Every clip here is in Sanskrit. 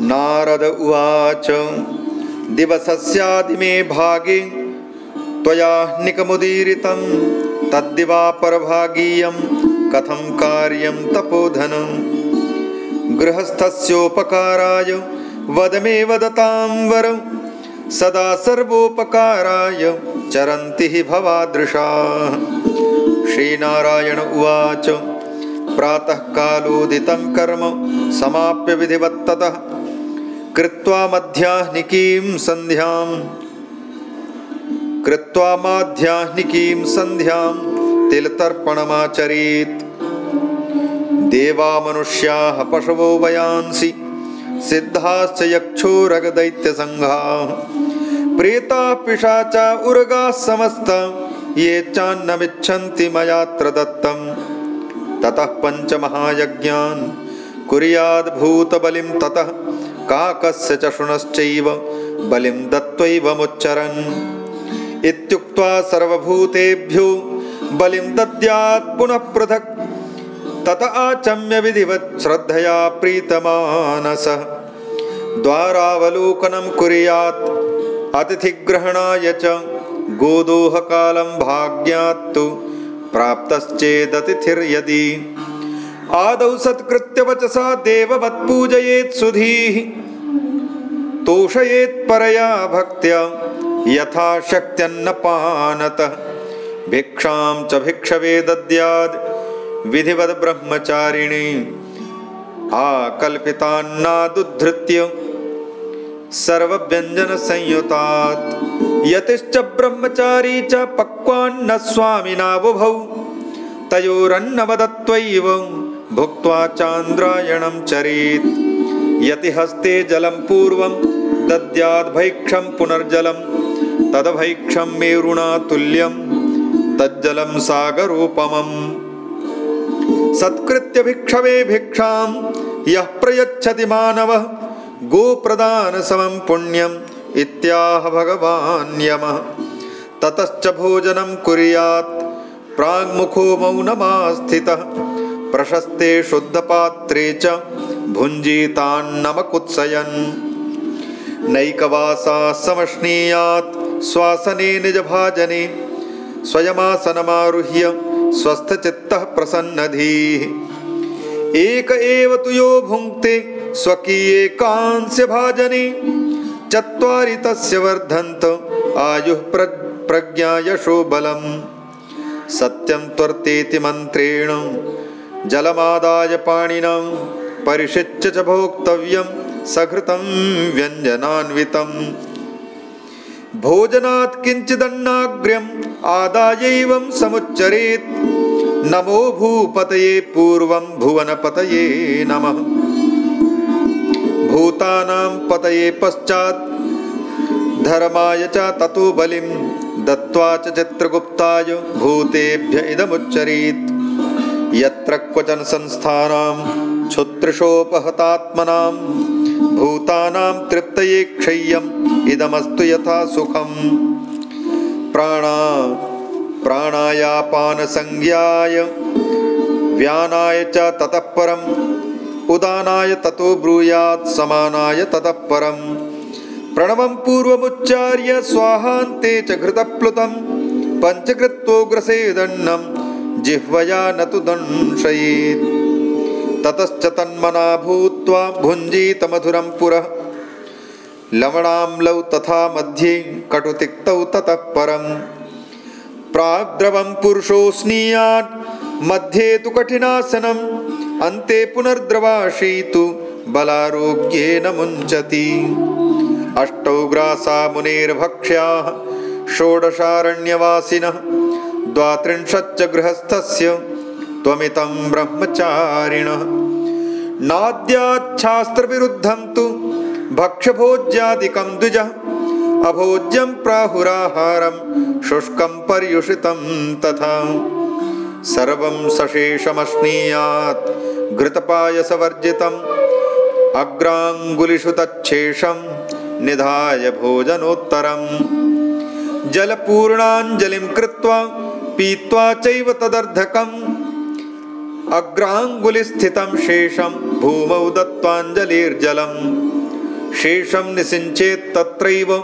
नारद उवाच। दिवसस्यादिमे भागे त्वया निकमुदीरितं तद्दिवापरभागीयं कथं कार्यं तपोधनं। गृहस्थस्योपकाराय वद मे वदतां वरं सदा सर्वोपकाराय चरन्ति हि भवादृशाः। श्रीनारायण उवाच। प्रातःकालोदितं कर्म समाप्य विधिवत्ततः कृत्वा मध्याह्निकीं सन्ध्यां कृत्वा माध्याह्निकीं सन्ध्यां तिलतर्पणमाचरेत्। देवामनुष्याः पशवो वयांसि। सिद्धाश्च यक्षोरगदैत्यसङ्घाः। प्रेताः पिशाचा उर्गाः समस्त। ये चान्नमिच्छन्ति मयात्र दत्तं ततः पञ्चमहायज्ञान्। कुर्याद्भूतबलिं ततः काकस्य च शुनश्चैव बलिं दत्त्वैवमुच्चरन्। इत्युक्त्वा सर्वभूतेभ्यो बलिं दद्यात् पुनः पृथक्। तत आचम्य विधिवत् श्रद्धया प्रीतमानसः। द्वारावलोकनं कुर्यात्। अतिथिग्रहणाय च गोदोहकालं भाग्यात्तु। प्राप्तश्चेदतिथिर्यदि। आदौ सत्कृत्यवचसा देववत्पूजयेत् सुधीः तोषयेत् परया भक्त्या यथा शक्त्यन्नपानतः भिक्षां च भिक्षवे दद्याद् विधिवद्ब्रह्मचारिणे आकल्पितान्नादुद्धृत्य सर्वव्यञ्जनसंयुतात्। यतिश्च ब्रह्मचारी च पक्वान्न स्वामिनावुभौ तयोरन्नवदत्वैव भुक्त्वा चान्द्रायणं चरेत्। यतिहस्ते जलं पूर्वं दद्याद्भैक्षं पुनर्जलं तदभैक्षं मेरुणा तुल्यं तज्जलं सागरोपमम् सत्कृत्य भिक्षवे भिक्षां यः प्रयच्छति मानवः गोप्रदानसमं पुण्यम् इत्याह भगवान् यमः। ततश्च भोजनं कुर्यात् प्राङ्मुखो मौनमास्थितः प्रशस्ते शुद्धपात्रे च भुञ्जीतान्नमकुत्सयन् नैकवासा समश्नीयात् श्वासने निजभाजने स्वयमासनमारुह्य स्वस्थचित्तः प्रसन्नधीः। एक एव तु यो भुङ्क्ते स्वकीये कांस्यभाजने चत्वारि तस्य वर्धन्त आयुः प्र प्रज्ञा यशो बलम्। सत्यं त्वर्तेति मन्त्रेण जलमादाय पाणिना परिषिच्य च भोक्तव्यं भोजनात् किञ्चिदन्नाग्र्यम् आदायैवं समुच्चरेत्। नमो भूपतये पूर्वं भुवनपतये नमः। भूतानां पतये पश्चात् धर्माय च ततो बलिं दत्त्वा च चित्रगुप्ताय भूतेभ्य इदमुच्चरेत्। यत्र क्वचन संस्थानां क्षुत्रिशोपहतात्मनां भूतानां तृप्तये क्षय्यम्। इदमस्तु यथा सुखम्। प्राणा प्राणायापानसंज्ञाय व्यानाय च ततः परम्। उदानाय ततो ब्रूयात् समानाय ततः परम्। प्रणवं पूर्वमुच्चार्य स्वाहान्ते च घृतप्लुतं पञ्चकृत्वोग्रसेदन्नं जिह्वया न तु दंशयेत् ततश्च तन्मना भूत्वा भुञ्जीतमधुरं पुरः। लवणाम्लौ तथा मध्ये कटुतिक्तौ ततः परम्। प्राग्द्रवं पुरुषो स्नीयात् मध्ये तु कठिनासनम्। अन्ते पुनर्द्रवाशीतु बलारोग्येन मुञ्चति। अष्टौ ग्रासा मुनेर्भक्ष्याः षोडशारण्यवासिनः। द्वात्रिंशच्च गृहस्थस्य त्वमितं ब्रह्मचारिणः। नाद्याच्छास्त्रविरुद्धं तु भक्ष्यभोज्यादिकं द्विजः। अभोज्यं प्राहुराहारं शुष्कं पर्युषितं तथा। सर्वं सशेषमश्नीयात् घृतपायसवर्जितम्। अग्राङ्गुलिषु तच्छेषं निधाय भोजनोत्तरम्। जलपूर्णाञ्जलिं कृत्वा पीत्वा चैव तदर्धकम् अग्राङ्गुलिस्थितं शेषं भूमौ दत्त्वाञ्जलिर्जलम्। शेषं निषिञ्चेत् तत्रैव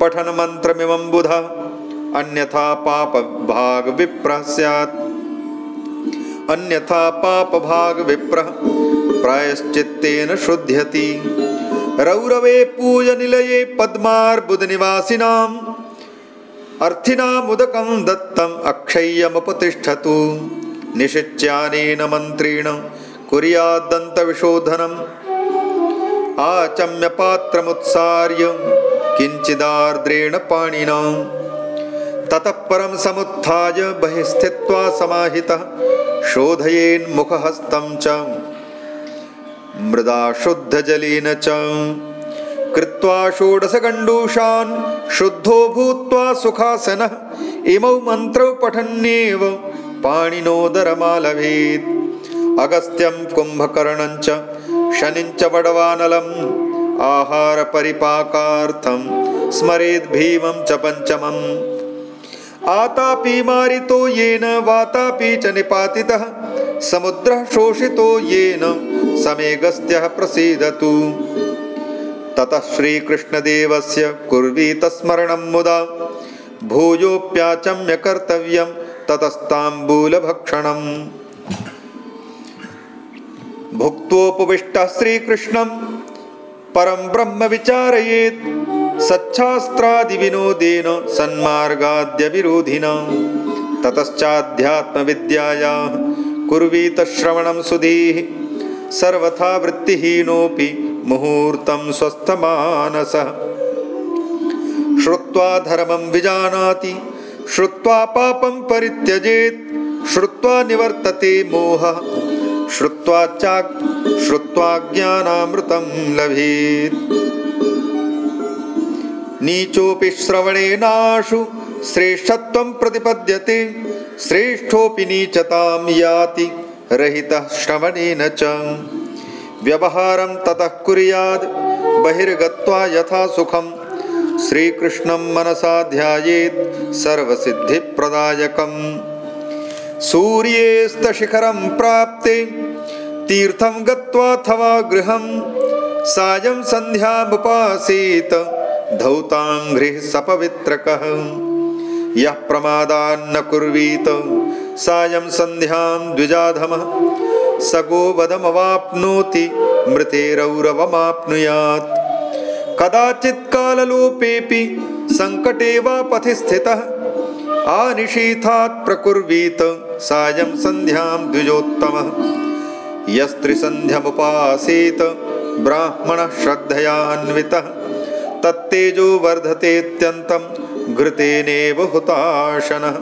पठनमन्त्रमिमं बुध। अन्यथा पापभागविप्रः स्यात्। अन्यथा पापभागविप्रः प्रायश्चित्तेन शुध्यति। रौरवे पूजनिलये पद्मार्बुदनिवासिनाम् अर्थिनामुदकं दत्तम् अक्षय्यमुपतिष्ठतु निशिच्यानेन मन्त्रेण कुर्याद्दन्तविशोधनम् आचम्यपात्रमुत्सार्य किञ्चिदार्द्रेण पाणिना। ततः परं समुत्थाय बहिः स्थित्वा समाहितः शोधयेन्मुखहस्तं च। मृदा शुद्धजलेन च। कृत्वा षोडशगण्डूषान् शुद्धो भूत्वा सुखासनः। इमौ मन्त्रौ पठन्नेव पाणिनोदरमालभेत्। अगस्त्यं कुम्भकर्णं च शनिं च वडवानलम्। आहारपरिपाकार्थं स्मरेद् निपातितः। समुद्रः शोषितो येन समेगस्त्यः प्रसीदतु। ततः श्रीकृष्णदेवस्य कुर्वीतस्मरणं मुदा। भूयोऽप्याचम्य कर्तव्यं ततस्ताम्बूलभक्षणम्। भुक्तोपविष्टः श्रीकृष्णं परं ब्रह्म विचारयेत्। सच्छास्त्रादिविनोदेन सन्मार्गाद्यविरोधिना ततश्चाध्यात्मविद्यायाः कुर्वीतश्रवणं सुधीः। सर्वथा वृत्तिहीनोऽपि मुहूर्तं स्वस्थमानसः। श्रुत्वा धर्मं विजानाति श्रुत्वा पापं परित्यजेत्। श्रुत्वा निवर्तते मोहः। श्रुत्वा चा श्रुत्वा ज्ञानामृतं लभेत्। नीचोऽपि श्रवणेनाशु श्रेष्ठत्वं प्रतिपद्यते। श्रेष्ठोऽपि नीचतां याति रहितः श्रवणेन च। व्यवहारं ततः कुर्याद्। बहिर्गत्वा यथा सुखं श्रीकृष्णं मनसा ध्यायेत् सर्वसिद्धिप्रदायकम्। सूर्येस्तशिखरं प्राप्ते तीर्थं गत्वाथवा गृहं सायं सन्ध्यामुपासीत् धौताङ्घ्रिः सपवित्रकः। यः प्रमादान्न कुर्वीत सायं सन्ध्यां द्विजाधमः स गोवधमवाप्नोति मृतेरौरवमाप्नुयात् कदाचित् काललोपेऽपि सङ्कटे वा पथि स्थितः आनिशीथात् प्रकुर्वीत सायं सन्ध्यां द्विजोत्तमः। यस्त्रिसन्ध्यमुपासीत ब्राह्मणः श्रद्धयान्वितः। तत्तेजो वर्धतेत्यन्तं घृतेनेव हुताशनः।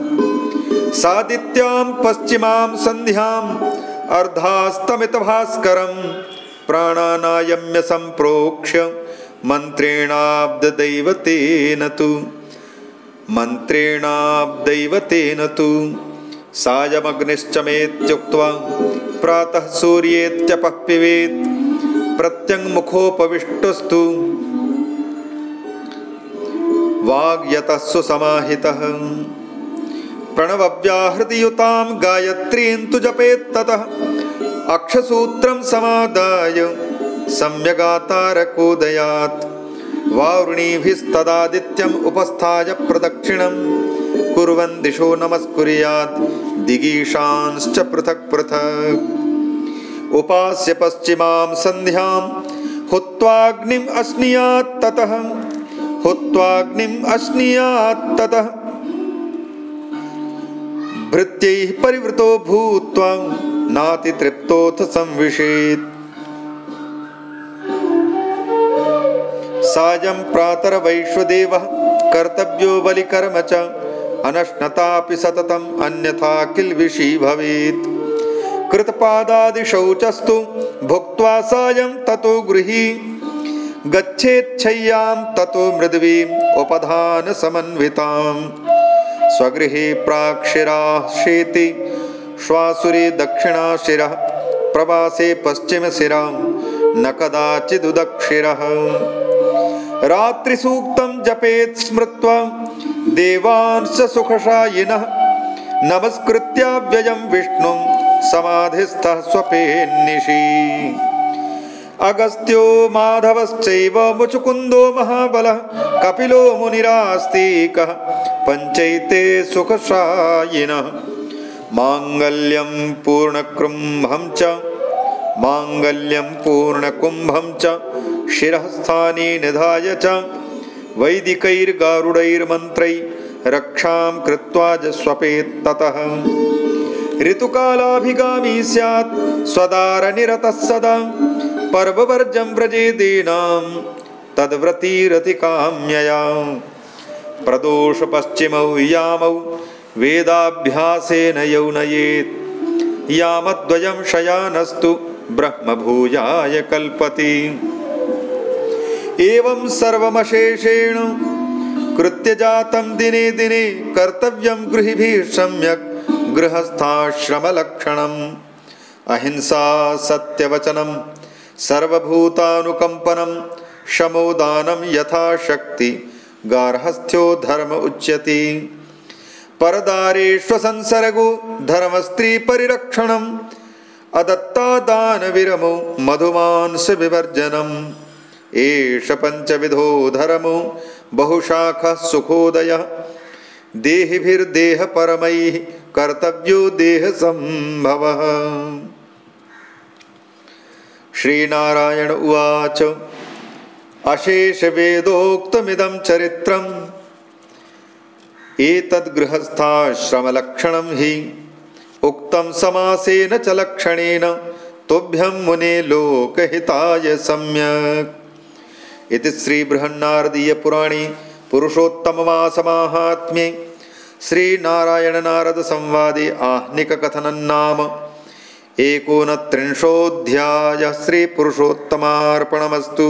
सादित्यां पश्चिमां सन्ध्याम् अर्धास्तमितभास्करं प्राणानायम्य सम्प्रोक्ष्य मन्त्रेणाब्दैवतेन तु। मन्त्रेणाब्दैवतेन तु सायमग्निश्चमेत्युक्त्वा प्रातः सूर्येत्यपः पिबेत्। प्रत्यङ्मुखोपविष्टस्तु। वाग्यतः सुसमाहितः। प्रणवव्याहृतियुतां गायत्रीं तु जपेत्ततः अक्षसूत्रं समादाय सम्यगातारकोदयात्। वारुणीभिस्तदादित्यम् उपस्थाय प्रदक्षिणं कुर्वन् दिशो नमस्कुर्यात्। दिगीशांश्च पृथक् पृथक्। उपास्य पश्चिमां सन्ध्यां भृत्यैः परिवृतो भूत्वा नातितृप्तोऽथ संविशेत् सायं प्रातरवैश्वदेवः कर्तव्यो बलिकर्म च। अनश्नतापि सततम् अन्यथा किल्बिषी भवेत्। कृतपादादिशौचस्तु भुक्त्वा सायं ततो गृही। गच्छेच्छय्यां ततो मृद्वीम् उपधानसमन्विताम्। स्वगृहे प्राक्शिराः शेति श्वासुरे दक्षिणाशिरः प्रवासे पश्चिमशिरः न कदाचिदुदक्षिरः रात्रिसूक्तं जपेत् स्मृत्वा देवांश्च सुखशायिनः नमस्कृत्याव्ययं विष्णुं समाधिस्थः स्वपेन्निशि अगस्त्यो माधवश्चैव मुचुकुन्दो महाबलः कपिलो मुनिरास्तिकः पञ्चैते सुखशायिनः। माङ्गल्यं पूर्णकृम्भं च। माङ्गल्यं पूर्णकुम्भं च शिरःस्थाने निधाय च वैदिकैर्गारुडैर्मन्त्रै रक्षां कृत्वा च स्वपेत्ततः। ऋतुकालाभिगामी स्यात् स्वदारनिरतः सदा। पर्ववर्जं व्रजेदीनां तद्व्रतीरतिकाम्यया। प्रदोषपश्चिमौ यामौ वेदाभ्यासेन यौनयेत्। यामद्वयं शयानस्तु ब्रह्मभूयाय कल्पति एवं सर्वमशेषेण कृत्यजातं दिने दिने कर्तव्यं गृहिभिः सम्यक् गृहस्थाश्रमलक्षणम्। अहिंसा सत्यवचनं सर्वभूतानुकम्पनं शमोदानं यथाशक्ति गार्हस्थ्यो धर्म उच्यते। परदारेष्वसंसर्गो धर्मस्त्रीपरिरक्षणम् अदत्तादानविरमो मधुमांसविवर्जनम् एष पञ्चविधो धर्मो बहुशाखः सुखोदयः। देहिभिर्देहपरमैः कर्तव्यो देहसम्भवः। श्रीनारायण उवाच अशेषवेदोक्तमिदं चरित्रम्। एतद्गृहस्थाश्रमलक्षणं हि उक्तं समासेन च लक्षणेन तुभ्यं मुने लोकहिताय सम्यक् इति श्रीबृहन्नारदीयपुराणे पुरुषोत्तममासमाहात्म्ये श्रीनारायणनारदसंवादे आह्निककथनं नाम एकोनत्रिंशोऽध्यायः श्रीपुरुषोत्तमार्पणमस्तु